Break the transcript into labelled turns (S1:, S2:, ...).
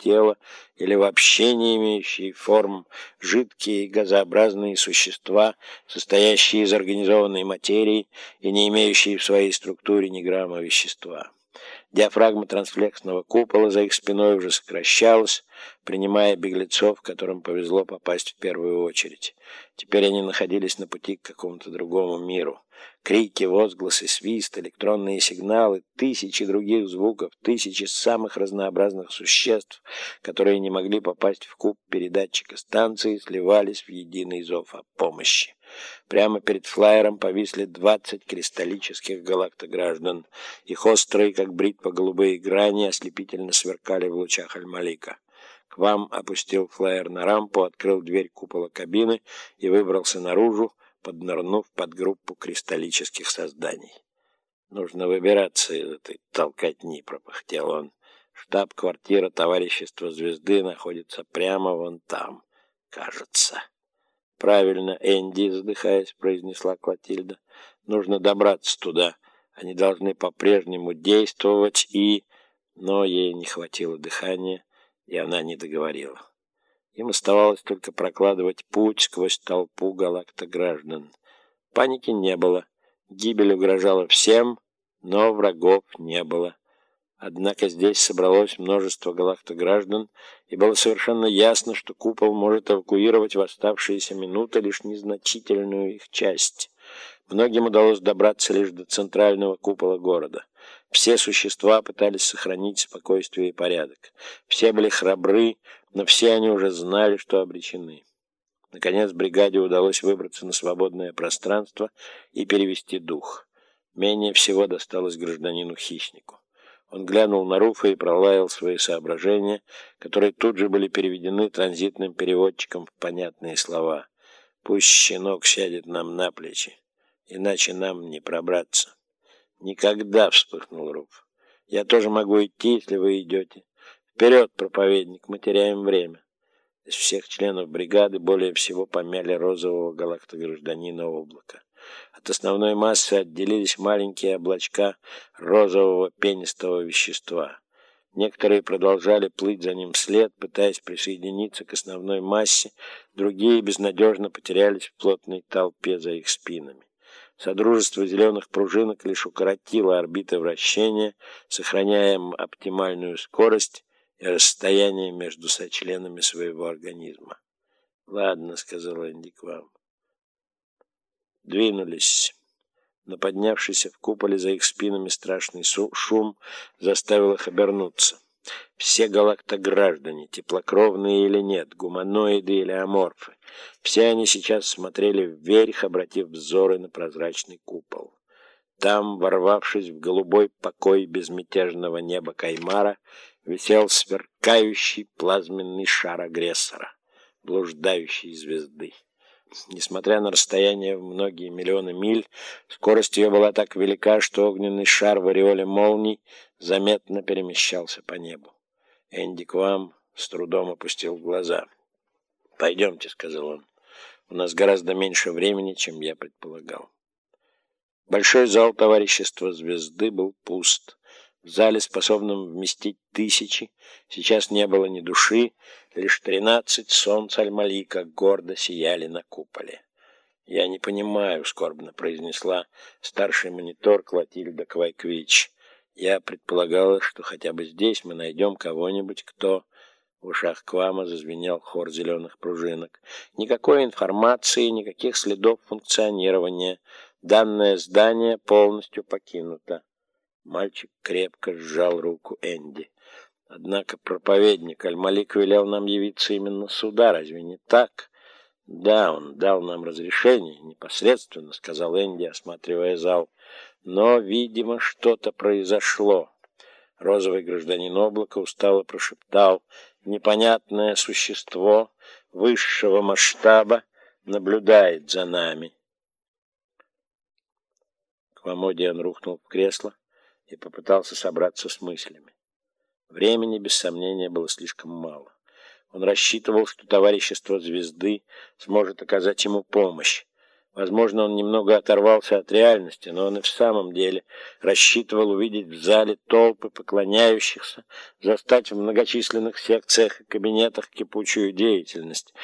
S1: тела или вообще не имеющие форм, жидкие газообразные существа, состоящие из организованной материи и не имеющие в своей структуре ни грамма вещества. Диафрагма трансфлексного купола за их спиной уже сокращалась, принимая беглецов, которым повезло попасть в первую очередь. Теперь они находились на пути к какому-то другому миру. Крики, возгласы, свист, электронные сигналы, тысячи других звуков, тысячи самых разнообразных существ, которые не могли попасть в куб передатчика станции, сливались в единый зов о помощи. Прямо перед флайером повисли двадцать кристаллических галактограждан. Их острые, как бритва-голубые грани, ослепительно сверкали в лучах Альмалика. К вам опустил флайер на рампу, открыл дверь купола кабины и выбрался наружу, поднырнув под группу кристаллических созданий. «Нужно выбираться из этой толкотни», — пропыхтел он. «Штаб-квартира товарищества Звезды находится прямо вон там, кажется». «Правильно, Энди», — задыхаясь, произнесла Клотильда. «Нужно добраться туда. Они должны по-прежнему действовать и...» Но ей не хватило дыхания, и она не договорила. Им оставалось только прокладывать путь сквозь толпу галактограждан. Паники не было. Гибель угрожала всем, но врагов не было. Однако здесь собралось множество галактограждан, и было совершенно ясно, что купол может эвакуировать в оставшиеся минуты лишь незначительную их часть. Многим удалось добраться лишь до центрального купола города. Все существа пытались сохранить спокойствие и порядок. Все были храбры, но все они уже знали, что обречены. Наконец бригаде удалось выбраться на свободное пространство и перевести дух. Менее всего досталось гражданину-хищнику. Он глянул на Руфа и пролаял свои соображения, которые тут же были переведены транзитным переводчиком в понятные слова. «Пусть щенок сядет нам на плечи, иначе нам не пробраться». «Никогда!» — вспыхнул Руф. «Я тоже могу идти, если вы идете. Вперед, проповедник, мы теряем время. Из всех членов бригады более всего помяли розового галактогражданина облака. От основной массы отделились маленькие облачка розового пенистого вещества. Некоторые продолжали плыть за ним вслед, пытаясь присоединиться к основной массе, другие безнадежно потерялись в плотной толпе за их спинами. Содружество зеленых пружинок лишь укоротило орбиты вращения, сохраняя оптимальную скорость и расстояние между сочленами своего организма. «Ладно», — сказал Энди к вам. Двинулись. Но поднявшийся в куполе за их спинами страшный шум заставил их обернуться. Все галактограждане, теплокровные или нет, гуманоиды или аморфы, все они сейчас смотрели вверх, обратив взоры на прозрачный купол. Там, ворвавшись в голубой покой безмятежного неба Каймара, висел сверкающий плазменный шар агрессора, блуждающей звезды. Несмотря на расстояние в многие миллионы миль, скорость ее была так велика, что огненный шар в ореоле молний заметно перемещался по небу. Энди Квам с трудом опустил глаза. «Пойдемте», — сказал он. «У нас гораздо меньше времени, чем я предполагал». Большой зал товарищества звезды был пуст. В зале, способном вместить тысячи, сейчас не было ни души, лишь тринадцать солнц Аль-Малика гордо сияли на куполе. «Я не понимаю», — скорбно произнесла старший монитор Клотильда Квайквич. «Я предполагала, что хотя бы здесь мы найдем кого-нибудь, кто...» В ушах Квама зазвенел хор зеленых пружинок. Никакой информации, никаких следов функционирования. Данное здание полностью покинуто. Мальчик крепко сжал руку Энди. Однако проповедник Аль-Малик велел нам явиться именно сюда, разве не так? Да, он дал нам разрешение, непосредственно, сказал Энди, осматривая зал. Но, видимо, что-то произошло. Розовый гражданин облака устало прошептал. Непонятное существо высшего масштаба наблюдает за нами. Квамодиан рухнул в кресло и попытался собраться с мыслями. Времени, без сомнения, было слишком мало. Он рассчитывал, что товарищество звезды сможет оказать ему помощь. Возможно, он немного оторвался от реальности, но он и в самом деле рассчитывал увидеть в зале толпы поклоняющихся, застать в многочисленных секциях и кабинетах кипучую деятельность.